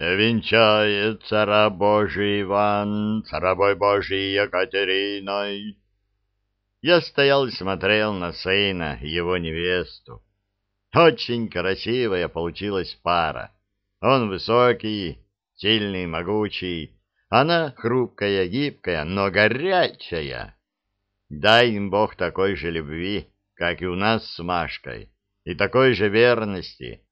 Венчается раб Божий Иван с рабой Божией Екатериной. Я стоял и смотрел на сына и его невесту. Очень красивая получилась пара. Он высокий, сильный, могучий. Она хрупкая, гибкая, но горячая. Дай им Бог такой же любви, как и у нас с Машкой, и такой же верности.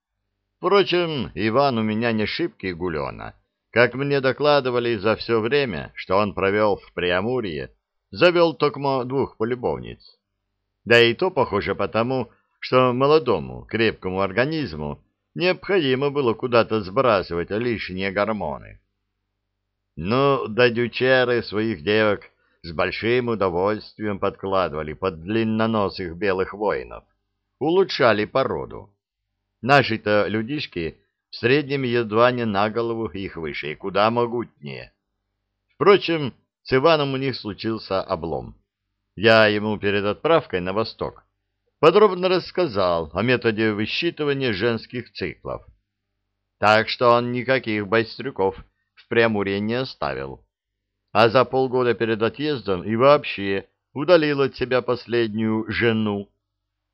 Впрочем, Иван у меня не шибкий гулена. Как мне докладывали за все время, что он провел в Преамурье, завел только двух полюбовниц. Да и то, похоже, потому, что молодому, крепкому организму необходимо было куда-то сбрасывать лишние гормоны. Ну, да дючеры своих девок с большим удовольствием подкладывали под длинноносых белых воинов, улучшали породу. Наши-то людишки в среднем едва не на голову их выше и куда могутнее. Впрочем, с Иваном у них случился облом. Я ему перед отправкой на восток подробно рассказал о методе высчитывания женских циклов. Так что он никаких байстрюков в Преамуре не оставил. А за полгода перед отъездом и вообще удалил от себя последнюю жену,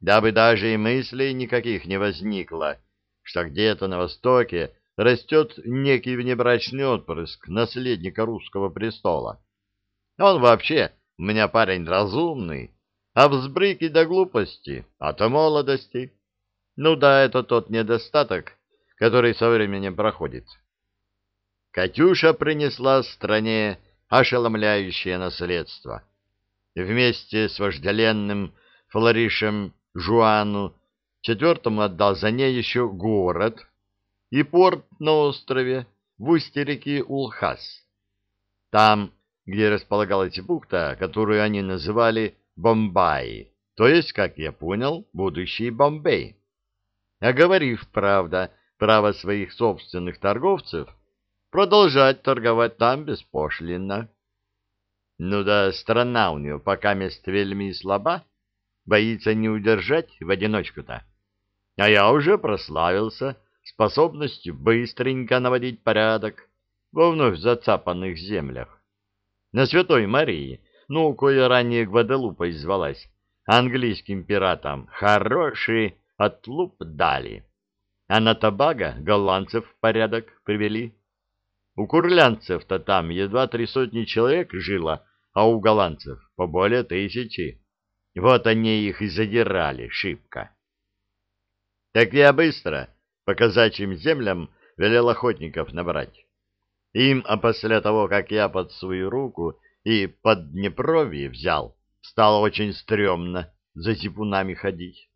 дабы даже и мыслей никаких не возникло, что где-то на востоке растет некий внебрачный отпрыск наследника русского престола. Он вообще у меня парень разумный, а взбрыки до глупости, а то молодости. Ну да, это тот недостаток, который со временем проходит. Катюша принесла стране ошеломляющее наследство. Вместе с вожделенным Флоришем Жуану четвертому отдал за ней еще город и порт на острове в устье реки Улхас. Там, где располагалась бухта, которую они называли Бомбай, то есть, как я понял, будущий Бомбей. Оговорив, правда, право своих собственных торговцев продолжать торговать там беспошлинно. Ну да, страна у нее пока мест вельми слаба, боится не удержать в одиночку-то. А я уже прославился способностью быстренько наводить порядок во вновь зацапанных землях. На Святой Марии ну, кое ранее Гваделупой звалась, английским пиратам хороший отлуп дали, а на Табаго голландцев в порядок привели. У курлянцев-то там едва три сотни человек жило, а у голландцев по более тысячи. Вот они их и задирали шибко. Так я быстро по казачьим землям велел охотников набрать. Им, а после того, как я под свою руку и под Днепровье взял, стало очень стрёмно за зипунами ходить.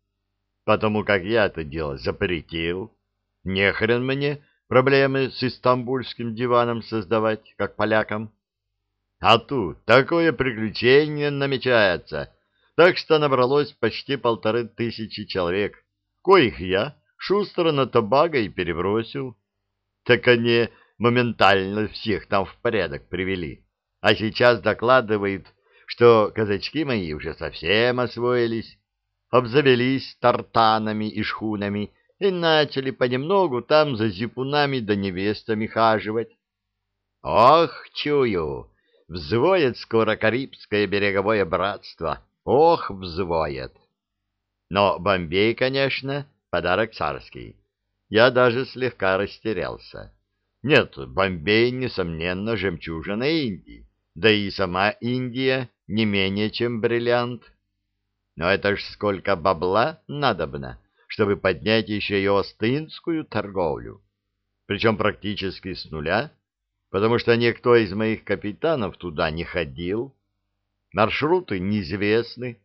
Потому как я это дело запретил. Нехрен мне проблемы с истамбульским диваном создавать, как полякам. А тут такое приключение намечается, так что набралось почти полторы тысячи человек, коих я шустро на Тобаго и перебросил. Так они моментально всех там в порядок привели а сейчас докладывают, что казачки мои уже совсем освоились, обзавелись тартанами и шхунами и начали понемногу там за зипунами да невестами хаживать. Ох, чую, взвоет скоро Карибское береговое братство, ох, взвоет. Но Бомбей, конечно, подарок царский. Я даже слегка растерялся. Нет, Бомбей, несомненно, жемчужина Индии да и сама Индия не менее, чем бриллиант. Но это ж сколько бабла надобно, чтобы поднять еще и остынскую торговлю, причем практически с нуля, потому что никто из моих капитанов туда не ходил, маршруты неизвестны,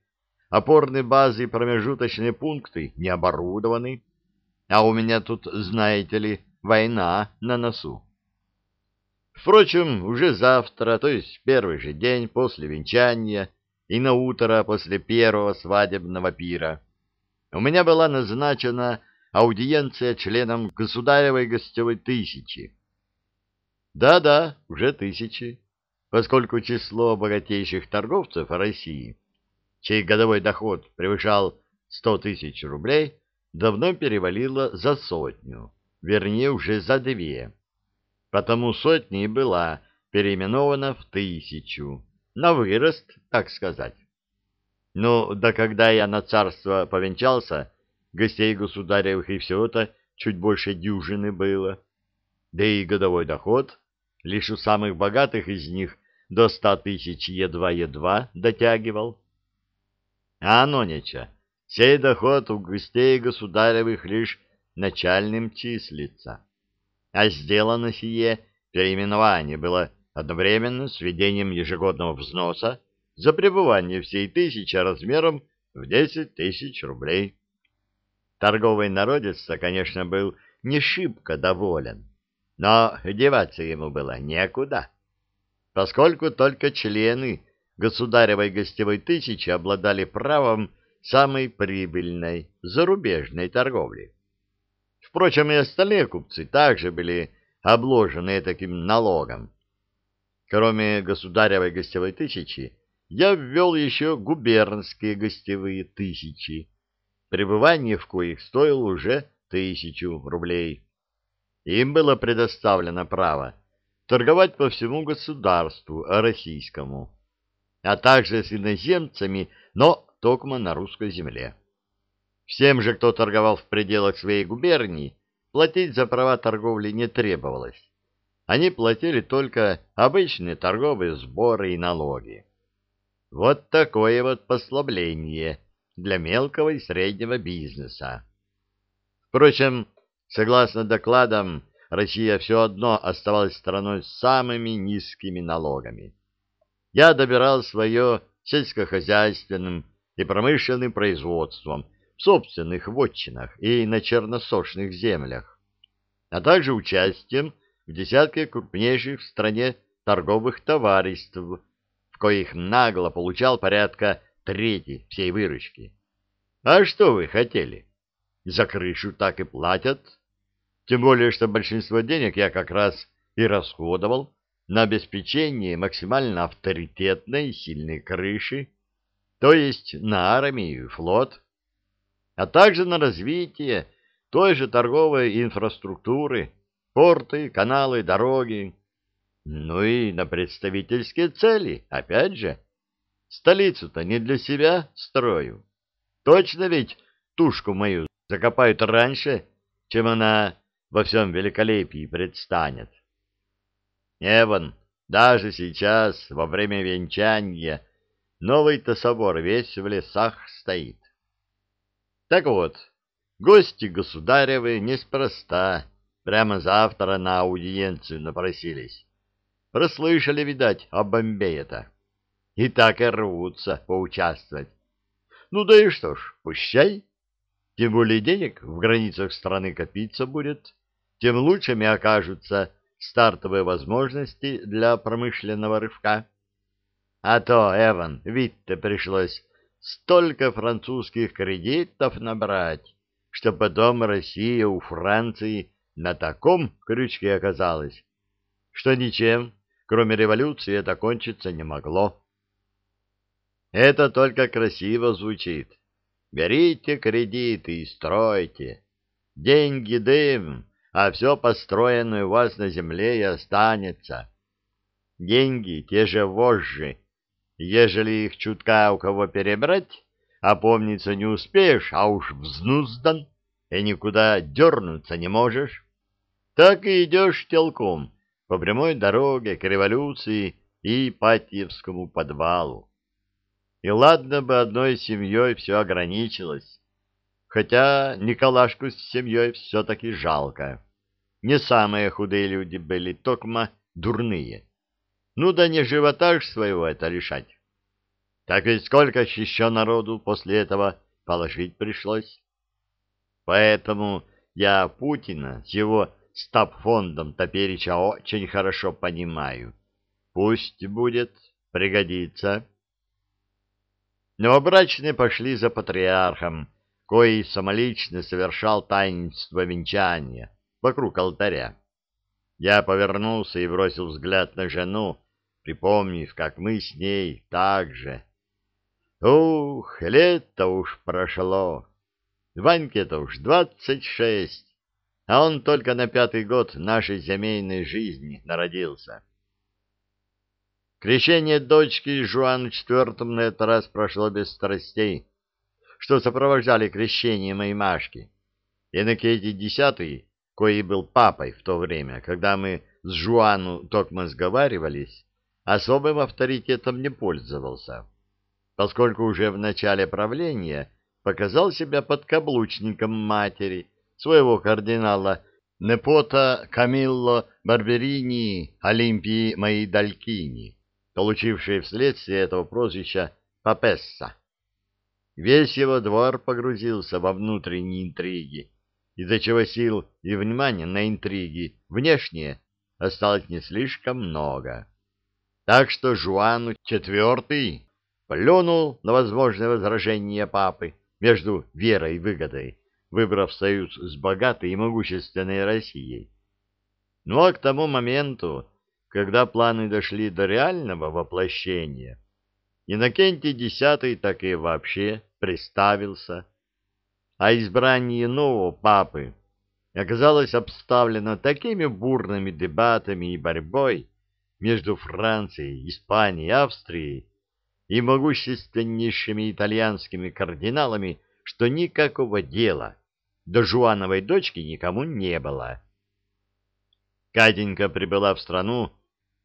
опорные базы и промежуточные пункты не оборудованы, а у меня тут, знаете ли, война на носу. Впрочем, уже завтра, то есть первый же день после венчания и на утро после первого свадебного пира, у меня была назначена аудиенция членам государевой гостевой тысячи. Да-да, уже тысячи, поскольку число богатейших торговцев России, чей годовой доход превышал 100 тысяч рублей, давно перевалило за сотню, вернее, уже за две. потому сотня и была переименована в тысячу, на вырост, так сказать. Ну, да когда я на царство повенчался, гостей государевых и всего-то чуть больше дюжины было. Да и годовой доход лишь у самых богатых из них до ста тысяч едва-едва дотягивал. А нонеча, сей доход у гостей государевых лишь начальным числится. А сделано сие переименование было одновременно с введением ежегодного взноса за пребывание всей тысячи размером в десять тысяч рублей. Торговый народец конечно, был не шибко доволен, но деваться ему было некуда, поскольку только члены государевой гостевой тысячи обладали правом самой прибыльной зарубежной торговли. Впрочем, и остальные купцы также были обложены таким налогом. Кроме государевой гостевой тысячи, я ввел еще губернские гостевые тысячи, пребывание в коих стоило уже тысячу рублей. Им было предоставлено право торговать по всему государству российскому, а также с иноземцами, но только на русской земле. Всем же, кто торговал в пределах своей губернии, платить за права торговли не требовалось. Они платили только обычные торговые сборы и налоги. Вот такое вот послабление для мелкого и среднего бизнеса. Впрочем, согласно докладам, Россия все одно оставалась страной с самыми низкими налогами. Я добирал свое сельскохозяйственным и промышленным производством в собственных вотчинах и на черносошных землях, а также участием в десятке крупнейших в стране торговых товариств, в коих нагло получал порядка трети всей выручки. А что вы хотели? За крышу так и платят. Тем более, что большинство денег я как раз и расходовал на обеспечение максимально авторитетной и сильной крыши, то есть на армию и флот а также на развитие той же торговой инфраструктуры, порты, каналы, дороги, ну и на представительские цели, опять же. Столицу-то не для себя строю. Точно ведь тушку мою закопают раньше, чем она во всем великолепии предстанет. Эван, даже сейчас, во время венчания, новый-то собор весь в лесах стоит. Так вот, гости государевы неспроста прямо завтра на аудиенцию напросились. Прослышали, видать, о Бомбее-то. И так и рвутся поучаствовать. Ну да и что ж, пущай. Тем более денег в границах страны копиться будет, тем лучшими окажутся стартовые возможности для промышленного рывка. А то, Эван, ведь-то пришлось столько французских кредитов набрать, что потом Россия у Франции на таком крючке оказалась, что ничем, кроме революции, это кончиться не могло. Это только красиво звучит. Берите кредиты и стройте. Деньги дым, а все построенное у вас на земле и останется. Деньги те же вожжи, Ежели их чутка у кого перебрать, опомниться не успеешь, а уж взнуздан, и никуда дернуться не можешь, так и идешь телком по прямой дороге к революции и Патьевскому подвалу. И ладно бы одной семьей все ограничилось, хотя Николашку с семьей все-таки жалко. Не самые худые люди были, токма дурные. Ну да не живота ж своего это решать. Так ведь сколько еще народу после этого положить пришлось? Поэтому я Путина с его стабфондом Топерича очень хорошо понимаю. Пусть будет, пригодится. Новобрачные пошли за патриархом, кои самолично совершал таинство венчания вокруг алтаря. Я повернулся и бросил взгляд на жену, припомнив, как мы с ней так же. Ух, лето уж прошло. Ваньке-то уж двадцать шесть. а он только на пятый год нашей семейной жизни народился. Крещение дочки Жуан IV на этот раз прошло без страстей, что сопровождали крещение моей Машки. Иннокентий X, кои был папой в то время, когда мы с Жуану токмо сговаривались, особым авторитетом не пользовался, поскольку уже в начале правления показал себя подкаблучником матери, своего кардинала Непота Камилло Барберини Олимпии Маидалькини, получившей вследствие этого прозвища Папесса. Весь его двор погрузился во внутренние интриги, из-за чего сил и внимания на интриги внешние осталось не слишком много. Так что Жуану IV плюнул на возможное возражение папы между верой и выгодой, выбрав союз с богатой и могущественной Россией. Ну а к тому моменту, когда планы дошли до реального воплощения, Иннокентий X так и вообще приставился, а избрание нового папы оказалось обставлено такими бурными дебатами и борьбой между Францией, Испанией, Австрией и могущественнейшими итальянскими кардиналами, что никакого дела до Жуановой дочки никому не было. Катенька прибыла в страну,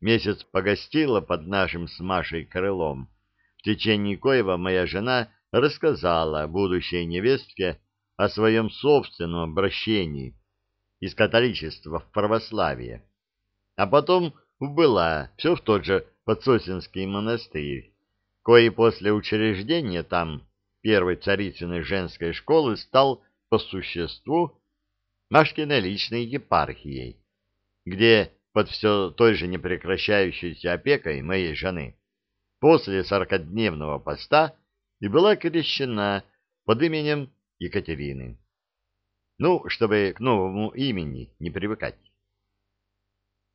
месяц погостила под нашим с Машей крылом, в течение коего моя жена рассказала будущей невестке о своем собственном обращении из католичества в православие, а потом убыла все в тот же Подсосинский монастырь, кое после учреждения там первой царицыной женской школы стал по существу Машкиной личной епархией, где под все той же непрекращающейся опекой моей жены после сорокадневного поста и была крещена под именем Екатерины. Ну, чтобы к новому имени не привыкать.